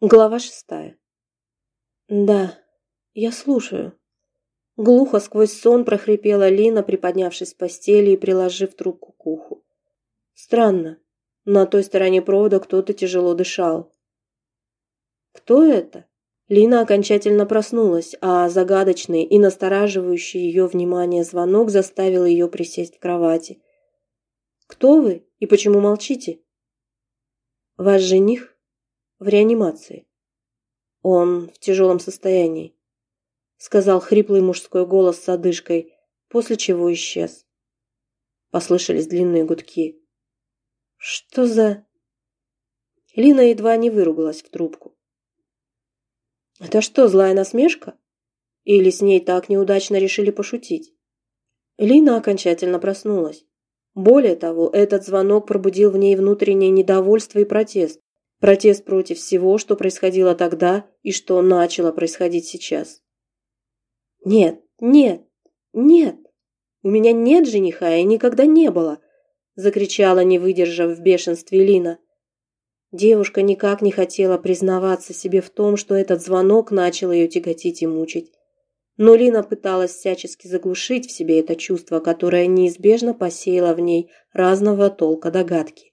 Глава шестая. «Да, я слушаю». Глухо сквозь сон прохрипела Лина, приподнявшись с постели и приложив трубку к уху. Странно, на той стороне провода кто-то тяжело дышал. «Кто это?» Лина окончательно проснулась, а загадочный и настораживающий ее внимание звонок заставил ее присесть в кровати. «Кто вы и почему молчите?» «Ваш жених?» В реанимации. Он в тяжелом состоянии, сказал хриплый мужской голос с одышкой, после чего исчез. Послышались длинные гудки. Что за... Лина едва не выругалась в трубку. Это что, злая насмешка? Или с ней так неудачно решили пошутить? Лина окончательно проснулась. Более того, этот звонок пробудил в ней внутреннее недовольство и протест. Протест против всего, что происходило тогда и что начало происходить сейчас. «Нет, нет, нет! У меня нет жениха и никогда не было!» закричала, не выдержав в бешенстве Лина. Девушка никак не хотела признаваться себе в том, что этот звонок начал ее тяготить и мучить. Но Лина пыталась всячески заглушить в себе это чувство, которое неизбежно посеяло в ней разного толка догадки.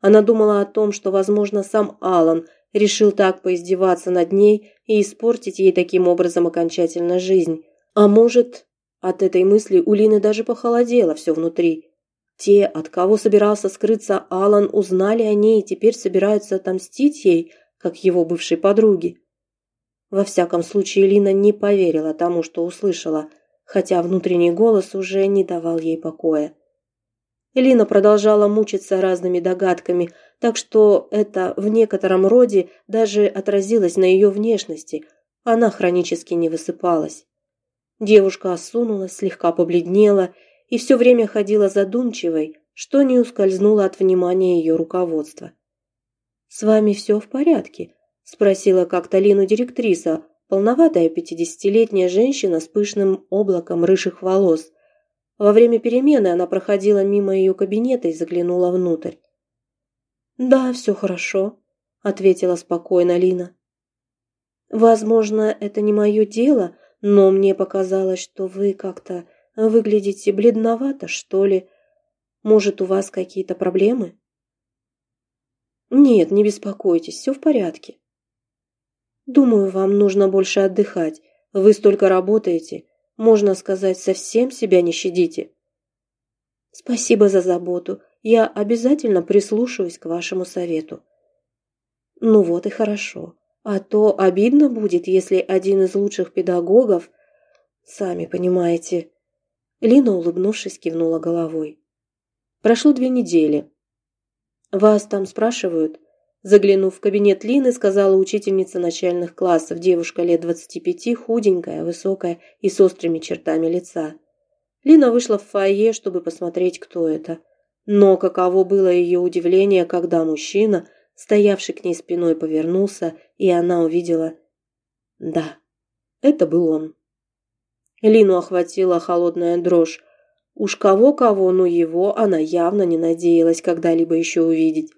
Она думала о том, что, возможно, сам Алан решил так поиздеваться над ней и испортить ей таким образом окончательно жизнь. А может, от этой мысли у Лины даже похолодело все внутри. Те, от кого собирался скрыться Алан, узнали о ней и теперь собираются отомстить ей, как его бывшей подруге. Во всяком случае, Лина не поверила тому, что услышала, хотя внутренний голос уже не давал ей покоя. Элина продолжала мучиться разными догадками, так что это в некотором роде даже отразилось на ее внешности. Она хронически не высыпалась. Девушка осунулась, слегка побледнела и все время ходила задумчивой, что не ускользнуло от внимания ее руководства. «С вами все в порядке?» – спросила как-то Лину директриса, полноватая пятидесятилетняя женщина с пышным облаком рыжих волос – во время перемены она проходила мимо ее кабинета и заглянула внутрь. «Да, все хорошо», — ответила спокойно Лина. «Возможно, это не мое дело, но мне показалось, что вы как-то выглядите бледновато, что ли. Может, у вас какие-то проблемы?» «Нет, не беспокойтесь, все в порядке». «Думаю, вам нужно больше отдыхать. Вы столько работаете. Можно сказать, совсем себя не щадите. Спасибо за заботу. Я обязательно прислушаюсь к вашему совету. Ну вот и хорошо. А то обидно будет, если один из лучших педагогов... Сами понимаете. Лина, улыбнувшись, кивнула головой. Прошло две недели. Вас там спрашивают? Заглянув в кабинет Лины, сказала учительница начальных классов, девушка лет двадцати пяти, худенькая, высокая и с острыми чертами лица. Лина вышла в фойе, чтобы посмотреть, кто это. Но каково было ее удивление, когда мужчина, стоявший к ней спиной, повернулся, и она увидела... Да, это был он. Лину охватила холодная дрожь. Уж кого-кого, но его она явно не надеялась когда-либо еще увидеть.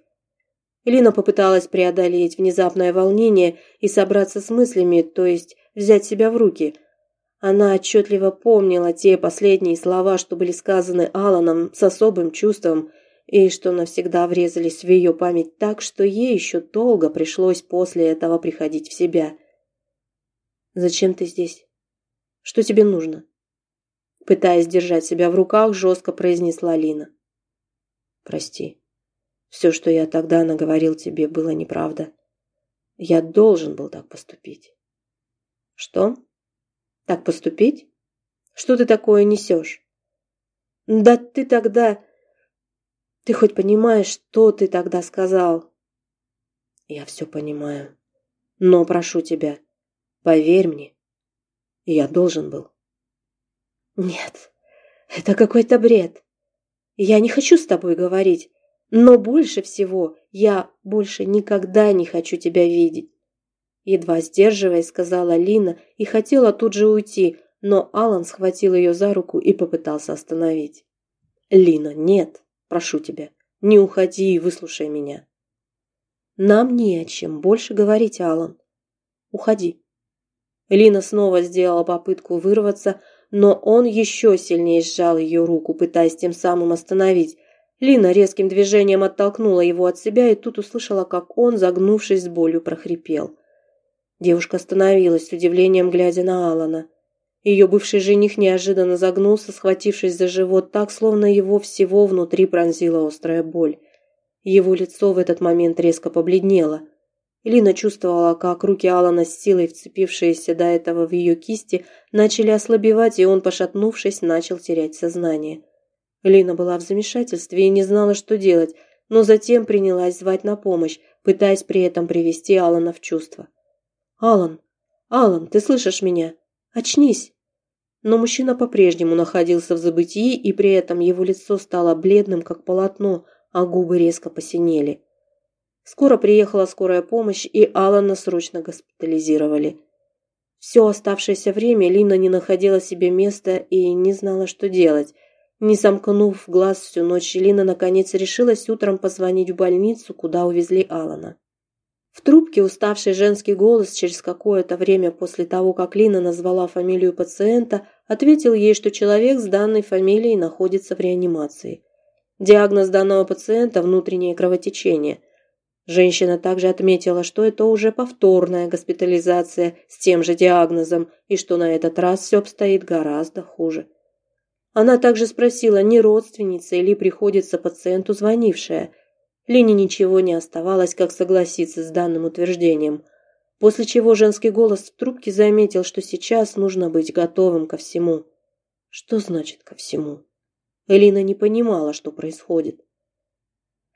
Лина попыталась преодолеть внезапное волнение и собраться с мыслями, то есть взять себя в руки. Она отчетливо помнила те последние слова, что были сказаны Аланом с особым чувством, и что навсегда врезались в ее память так, что ей еще долго пришлось после этого приходить в себя. «Зачем ты здесь? Что тебе нужно?» Пытаясь держать себя в руках, жестко произнесла Лина. «Прости», все, что я тогда наговорил тебе, было неправда. Я должен был так поступить. Что? Так поступить? Что ты такое несешь? Да ты тогда... Ты хоть понимаешь, что ты тогда сказал? Я все понимаю. Но прошу тебя, поверь мне, я должен был. Нет, это какой-то бред. Я не хочу с тобой говорить. Но больше всего я больше никогда не хочу тебя видеть. Едва сдерживаясь, сказала Лина и хотела тут же уйти, но Алан схватил ее за руку и попытался остановить. «Лина, нет, прошу тебя, не уходи и выслушай меня». Нам не о чем больше говорить, Алан. Уходи. Лина снова сделала попытку вырваться, но он еще сильнее сжал ее руку, пытаясь тем самым остановить. Лина резким движением оттолкнула его от себя и тут услышала, как он, загнувшись с болью, прохрипел. Девушка остановилась с удивлением, глядя на Алана. Ее бывший жених неожиданно загнулся, схватившись за живот так, словно его всего внутри пронзила острая боль. Его лицо в этот момент резко побледнело. Лина чувствовала, как руки Алана с силой, вцепившиеся до этого в ее кисти, начали ослабевать, и он, пошатнувшись, начал терять сознание. Лина была в замешательстве и не знала, что делать, но затем принялась звать на помощь, пытаясь при этом привести Алана в чувство. «Алан! Алан, ты слышишь меня? Очнись!» Но мужчина по-прежнему находился в забытии, и при этом его лицо стало бледным, как полотно, а губы резко посинели. Скоро приехала скорая помощь, и Алана срочно госпитализировали. Все оставшееся время Лина не находила себе места и не знала, что делать. Не сомкнув глаз всю ночь, Лина наконец решилась утром позвонить в больницу, куда увезли Алана. В трубке уставший женский голос через какое-то время после того, как Лина назвала фамилию пациента, ответил ей, что человек с данной фамилией находится в реанимации. Диагноз данного пациента – внутреннее кровотечение. Женщина также отметила, что это уже повторная госпитализация с тем же диагнозом и что на этот раз все обстоит гораздо хуже. Она также спросила, не родственница или приходится пациенту звонившая – Лене ничего не оставалось, как согласиться с данным утверждением, после чего женский голос в трубке заметил, что сейчас нужно быть готовым ко всему. Что значит ко всему? Элина не понимала, что происходит.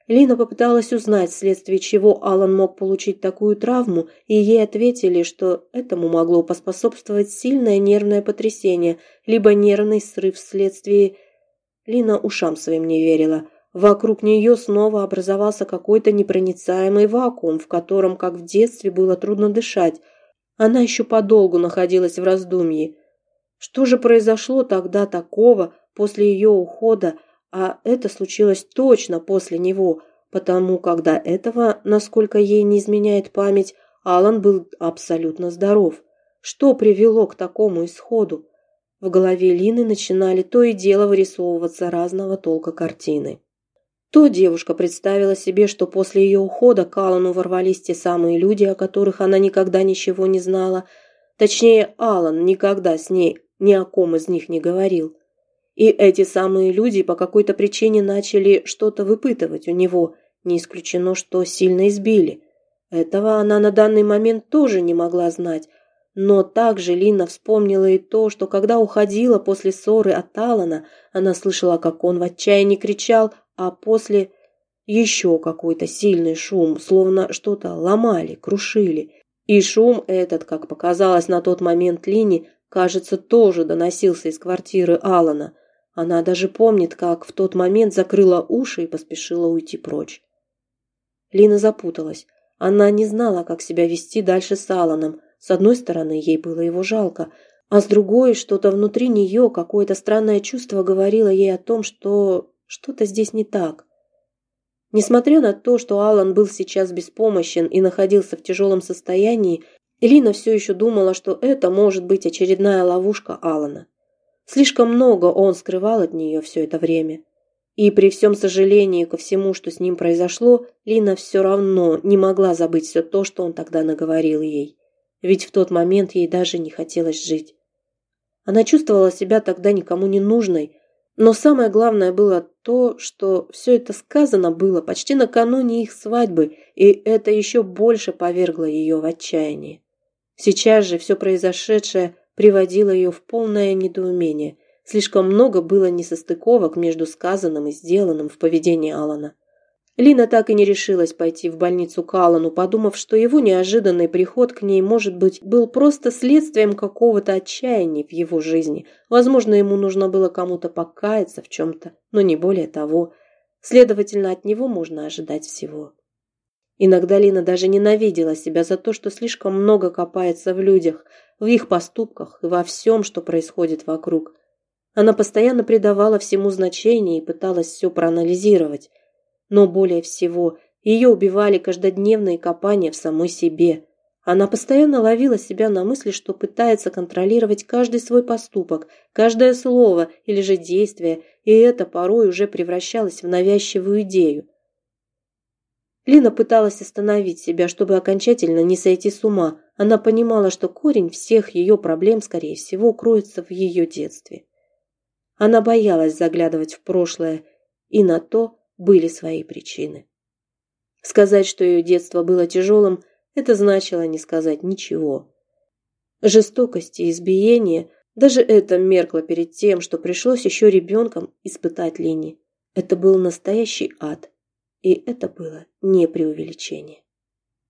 Лина попыталась узнать, вследствие чего Алан мог получить такую травму, и ей ответили, что этому могло поспособствовать сильное нервное потрясение, либо нервный срыв вследствие... Лина ушам своим не верила – Вокруг нее снова образовался какой-то непроницаемый вакуум, в котором, как в детстве, было трудно дышать. Она еще подолгу находилась в раздумье. Что же произошло тогда такого после ее ухода, а это случилось точно после него, потому когда этого, насколько ей не изменяет память, Алан был абсолютно здоров. Что привело к такому исходу? В голове Лины начинали то и дело вырисовываться разного толка картины. То девушка представила себе, что после ее ухода к Аллану ворвались те самые люди, о которых она никогда ничего не знала. Точнее, Аллан никогда с ней ни о ком из них не говорил. И эти самые люди по какой-то причине начали что-то выпытывать у него, не исключено, что сильно избили. Этого она на данный момент тоже не могла знать, но также Лина вспомнила и то, что когда уходила после ссоры от Алана, она слышала, как он в отчаянии кричал а после еще какой-то сильный шум, словно что-то ломали, крушили. И шум этот, как показалось на тот момент Лине, кажется, тоже доносился из квартиры Алана. Она даже помнит, как в тот момент закрыла уши и поспешила уйти прочь. Лина запуталась. Она не знала, как себя вести дальше с Аланом. С одной стороны, ей было его жалко, а с другой, что-то внутри нее, какое-то странное чувство говорило ей о том, что что-то здесь не так. Несмотря на то, что Алан был сейчас беспомощен и находился в тяжелом состоянии, Элина все еще думала, что это может быть очередная ловушка Алана. Слишком много он скрывал от нее все это время. И при всем сожалении ко всему, что с ним произошло, Лина все равно не могла забыть все то, что он тогда наговорил ей. Ведь в тот момент ей даже не хотелось жить. Она чувствовала себя тогда никому не нужной, но самое главное было то, что все это сказано было почти накануне их свадьбы, и это еще больше повергло ее в отчаяние. Сейчас же все произошедшее приводило ее в полное недоумение. Слишком много было несостыковок между сказанным и сделанным в поведении Алана. Лина так и не решилась пойти в больницу к Аллану, подумав, что его неожиданный приход к ней, может быть, был просто следствием какого-то отчаяния в его жизни. Возможно, ему нужно было кому-то покаяться в чем-то, но не более того. Следовательно, от него можно ожидать всего. Иногда Лина даже ненавидела себя за то, что слишком много копается в людях, в их поступках и во всем, что происходит вокруг. Она постоянно придавала всему значение и пыталась все проанализировать – но более всего Ее убивали каждодневные копания в самой себе. Она постоянно ловила себя на мысли, что пытается контролировать каждый свой поступок, каждое слово или же действие, и это порой уже превращалось в навязчивую идею. Лина пыталась остановить себя, чтобы окончательно не сойти с ума. Она понимала, что корень всех ее проблем, скорее всего, кроется в ее детстве. Она боялась заглядывать в прошлое, и на то были свои причины. Сказать, что ее детство было тяжелым, это значило не сказать ничего. Жестокость и избиение, даже это меркло перед тем, что пришлось еще ребенком испытать Лене. Это был настоящий ад, и это было не преувеличение.